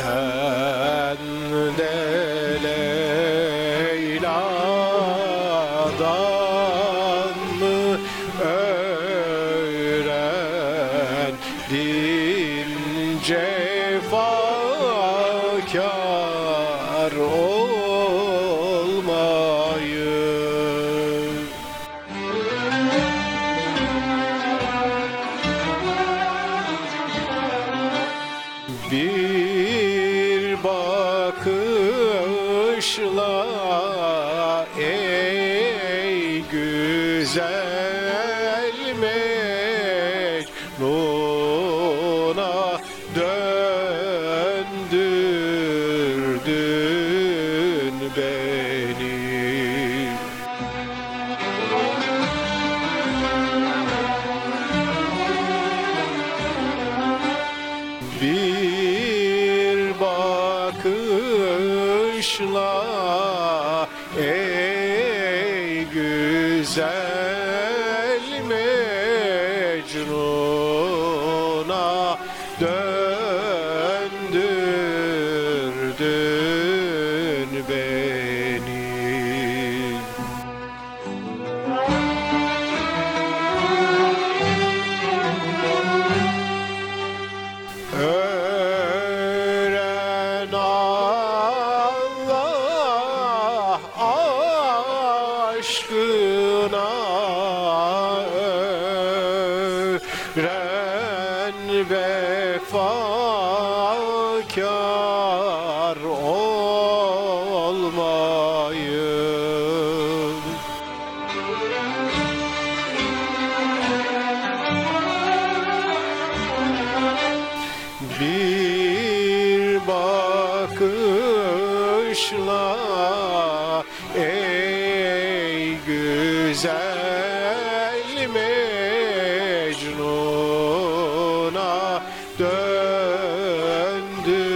Sen de Leyla'dan mı öğrendin cefakar olmayı? Bir bakışla ey güzel Mecnun'a döndürdün beni. Bir bakışla ey güzel Mecnun'a döndürdün aşkına öğren vefakar olmayı. Bir bakışla do.